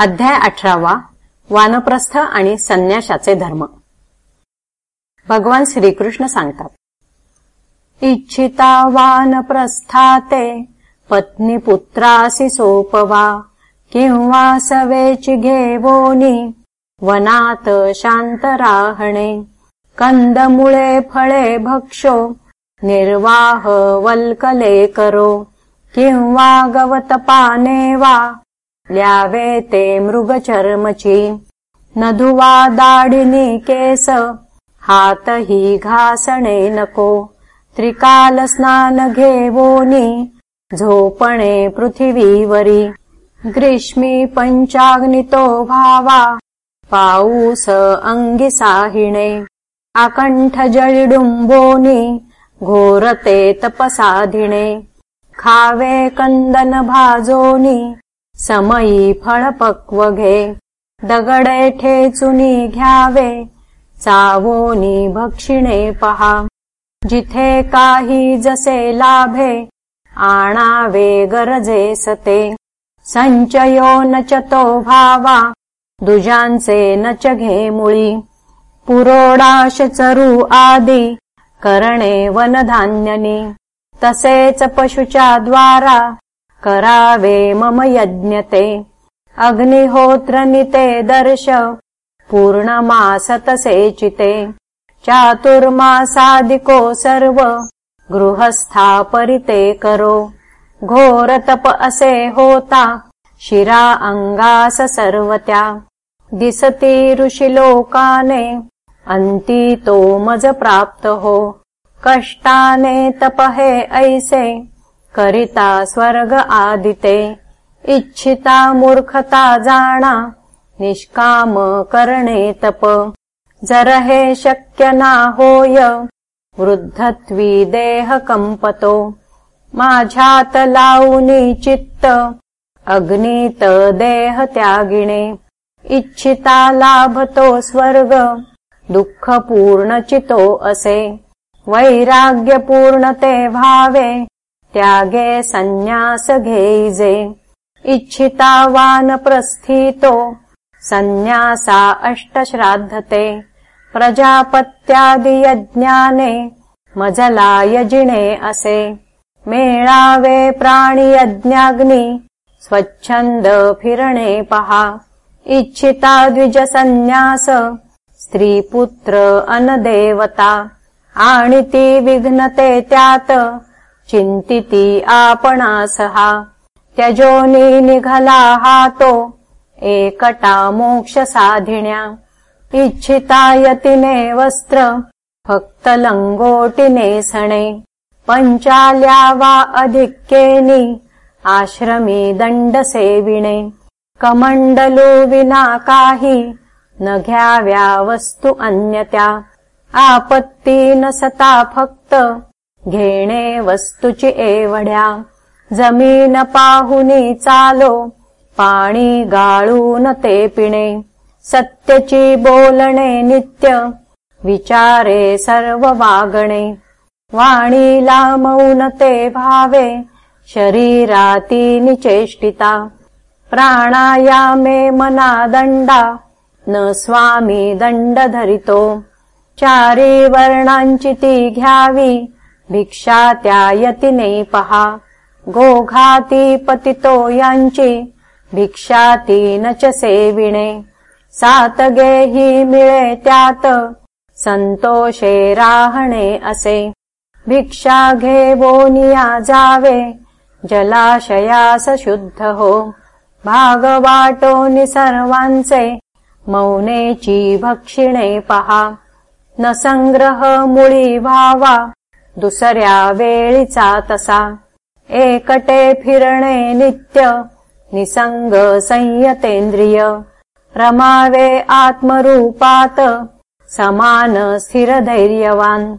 अध्याय अठरावा वानप्रस्थ आणि संन्याशाचे धर्म. भगवान श्रीकृष्ण सांगतात इच्छिता वानप्रस्थाते पत्नी पुत्रासी सोपवा किंवा सवेची घेवोनी वनात शांत राहणे कंदमुळे फळे भक्षो निर्वाह वल्कले करो किंवा गवत पाने वा ल्यावे ते मृगचर्मची। नधुवा दाडिनी केस हात हि घासणे नको। त्रिकाल स्नान घेवोनी झोपणे पृथिवीवरी। ग्रीष्मी पंचाग्नितो भावा पाऊस अंगी साहिणे। आकंठ जळिडुंबोनी घोरते तपसाधिणे। खावे कंदन भाजोनी समयी फळपक्व घे दगडे ठेचुनी घ्यावे चावोनी भक्षिणे पहा जिथे काही जसे लाभे आणावे गरजे सते संचयो नचतो भावा दुजांचे नच घे मुळी पुरोडाश चरू आदी करणे वनधान्यनी तसेच पशुच्या द्वारा करावे मम यज्ञते। अग्निहोत्रनिते दर्श। पूर्णमासतसेचिते। चातुर्मासादिको सर्व। गृहस्था परिते करो। घोरतप असे होता। शिरा अंगास सर्वत्या। दिसती ऋषिलोकाने अंती तो मज प्राप्त हो। कष्टाने तपहे ऐसे करिता स्वर्ग आदिते। इच्छिता मूर्खता जाणा निष्काम करणे तप। जर हे शक्य ना होय देह कंपतो माझ्यात लावनी चित्त अग्नीत देह त्यागिणे। इच्छिता लाभतो स्वर्ग दुःख पूर्ण चितो असे। वैराग्य पूर्ण ते भावे त्यागे संन्यास घेजे इच्छितावान प्रस्थितो संन्यासा अष्टश्राद्धते। प्रजापत्यादि यज्ञाने। मजला यजिणे असे। मेळावे प्राणी यज्ञाग्नि। स्वच्छंद फिरणे पहा। इच्छिता द्विज संन्यास स्त्रीपुत्र अनदेवता। आणि ती विघ्नते त्यात चिंतिती आपणासहा त्यजोनी निघला हातो एकटा मोक्ष साधिण्या इच्छिता यतिने वस्त्र फक्त लंगोटिने सणे। पंचाल्या वा अधिक्येनी आश्रमी दंड सेविणे कमंडलू विना काही न घ्याव्या वस्तू अन्यत्या आपत्ती न सता फक्त घेणे वस्तूची एवढ्या. जमीन पाहुनी चालो पाणी गाळून ते पिणे. सत्यची बोलणे नित्य विचारे सर्व वागणे. वाणीला मौन ते भावे शरीराती निचेष्टिता. प्राणायामे मना दंडा न स्वामी दंड धरितो. चारी वर्णांची ती घ्यावी भिक्षा त्या यतिने पहा गोघाती पतितो यांची भिक्षा ती नच सेविणे। सात गेही मिळे त्यात संतोषे राहणे असे। भिक्षा घेवोनिया जावे जलाशयास शुद्ध हो। भागवाटोनि सर्वांचे मौनेची भक्षिणे पहा। न संग्रह मुळी भावा दुसऱ्या वेळीचा तसा. एकटे फिरणे नित्य निसंग संयतेंद्रिय. रमावे आत्मरूपात समान स्थिर धैर्यवान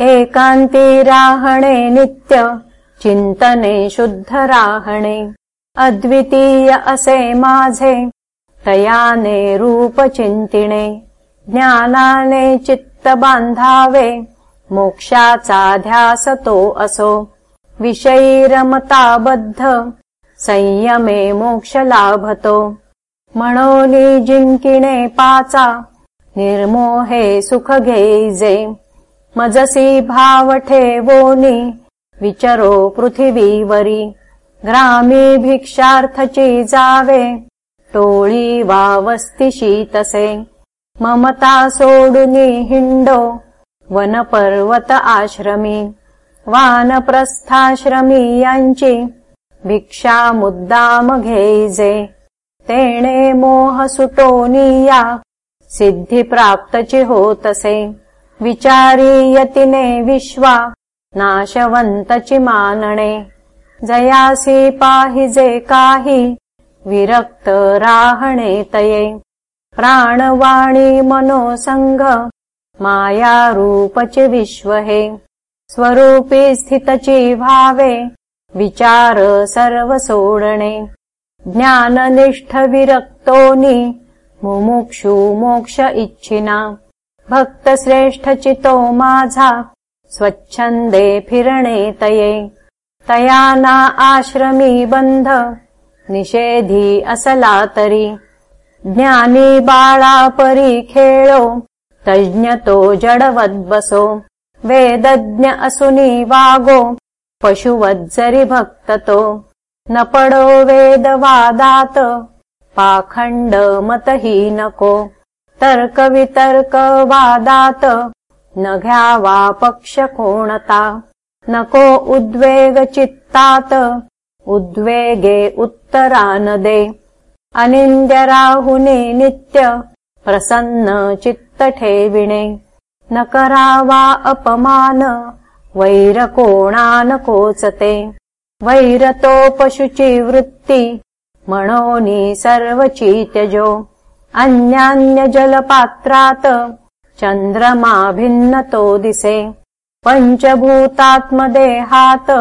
एकांती राहणे नित्य चिंतने शुद्ध राहणे. अद्वितीय असे माझे तयाने रूप चिंतिणे ज्ञानाने चित्त बांधावे मोक्षाचा ध्यास तो असो। विषयी रमता बद्ध संयमे मोक्ष लाभतो पाचा निर्मोहे सुख घेजे मजसी भाव ठेवोनी विचरो पृथिवीवरी ग्रामी भिक्षार्थची जावे टोळी वा वस्ती शीतसे ममता सोडुनी हिंडो वनपर्वत आश्रमी वानप्रस्थाश्रमी यांची भिक्षा मुद्दाम घेजे तेणे मोह सुटोनिया सिद्धी प्राप्तची होतसे विचारी यतिने विश्वा नाशवंतची मानणे जयासी पाहिजे काही विरक्त राहणे तये प्राणवाणी मनोसंग माया रूपचे विश्व हे स्वरूपी स्थितची भावे विचार सर्व सोडणे ज्ञाननिष्ठ विरक्तोनी मुमुक्षु मोक्ष इच्छिना। भक्त श्रेष्ठ चितो माझा स्वच्छन्दे फिरणे तये। तया ना आश्रमी बन्ध निषेधी असला तरी। ज्ञानी बाळा परी खेळो तज्ञ तो जडवद्बसो वेदज्ञ असुनी वागो पशुवज्जरि भक्ततो। न पडो वेदवादात पाखण्ड मतहीनको। तर्कवितर्कवादात न घ्यावा पक्ष कोणता नको उद्वेगचित्तात् उद्वेगे उत्तरानदे अनिन्द्यराहुने नित्य प्रसन्न चित्तठेविणे न करावा अपमान वैरकोणानकोचते। वैरतो पशुची वृत्ति मनोनी सर्वची त्यजो अन्यान्यजलपात्रात् चन्द्रमा भिन्नतो दिसे पञ्चभूतात्मदेहात्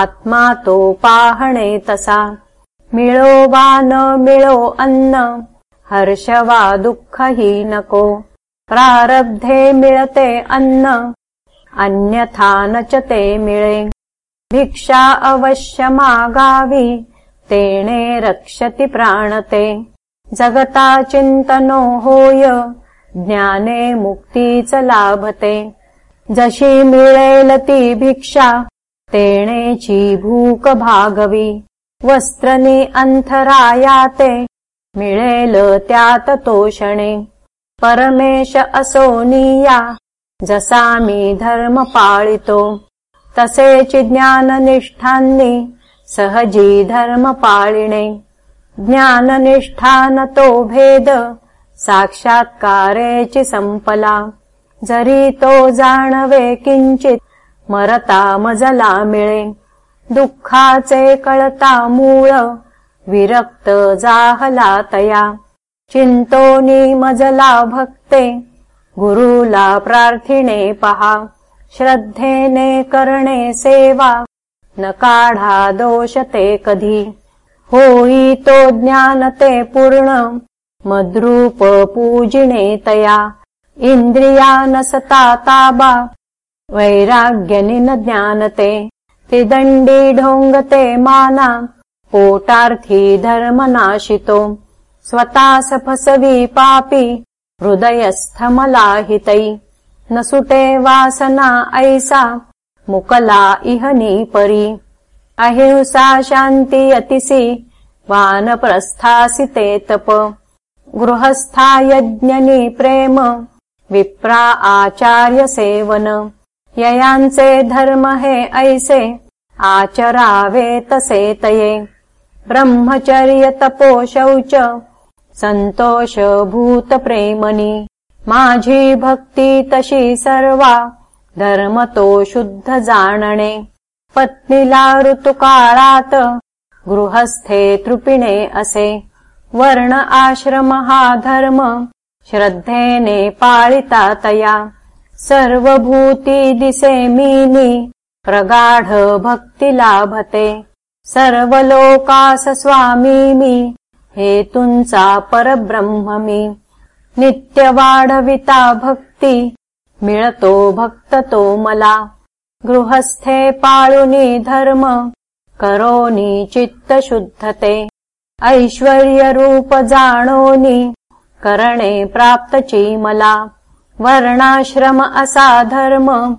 आत्मा तो पाहणे तसा। मिळो वा न मिळो अन्न हर्ष वा दुःख नको प्रारब्धे मिळते अन्न अन्यथा न च ते मिळे। भिक्षा अवश्य मागावी तेणे रक्षति प्राणते। जगता चिन्तनो होय ज्ञाने मुक्तीच लाभते। जशी मिळेल ती भिक्षा तेणेची भूक भागवी। वस्त्रनी अंथरायाते मिळेल त्यात तोषणे परमेश असोनिया जसा मी धर्म पाळितो तसेच ज्ञाननिष्ठांनी सहजी धर्म पाळिणे. ज्ञाननिष्ठानतो भेद साक्षात्कारेची संपला. जरी तो जाणवे किंचित मरता मजला मिळे. दुःखाचे कळता मूळ विरक्त जाहला तया। चिंतोनी मजला भक्ते गुरुला प्रार्थिणे पहा। श्रद्धेने करणे सेवा न काढा दोषते कधी। होई तो ज्ञानते पूर्ण मद्रूप पूजिणे तया। इन्द्रिया न सता ताबा वैराग्यनि न ज्ञानते तिदण्डी ढोङ्गते माना पोटार्थी धर्मनाशितो। स्वतास फसवी पापी हृदयस्थमलाहितै। न सुटे वासना ऐसा मुकला इहनी परी अहिंसा शान्ति अतिसि वानप्रस्थासिते तप। गृहस्था यज्ञनि प्रेम विप्रा आचार्य सेवन। ययांचे धर्म हे ऐसे आचरावे तसे तये ब्रह्मचर्य तपो शौच संतोष भूत प्रेमनी माझी भक्ती तशी सर्वा। धर्म तो शुद्ध जाणणे पत्नीला ऋतुकाळात गृहस्थे तृपिणे असे। वर्ण आश्रम हा धर्म। श्रद्धेने पाळिता तया। सर्वभूती दिसे मीनी। प्रगाढ भक्ति लाभते सर्वलोकास स्वामी मी हेतुंचा परब्रह्म मी नित्य वाढविता भक्ती मिळतो भक्त तो मला. गृहस्थे पाळुनी धर्म करोनी चित्त शुद्धते ऐश्वर्यरूप जाणोनी करणे प्राप्तची मला. वर्णाश्रम असा धर्म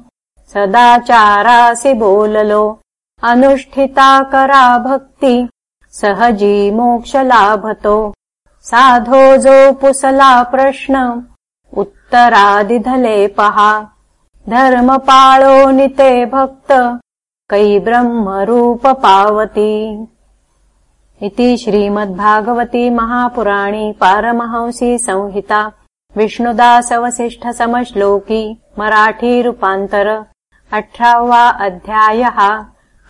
सदाचारासी बोललो. अनुष्ठिता करा भक्ति सहजी मोक्ष लाभतो साधो जो पुसला प्रश्न उत्तरादिधले पहा। धर्म पाळो निते भक्त कै ब्रह्मरूप पावती। इति श्रीमद्भागवती महापुराणी पारमहंसी संहिता विष्णुदासवसिष्ठसमश्लोकी मराठीरूपान्तर अठरावा अध्यायः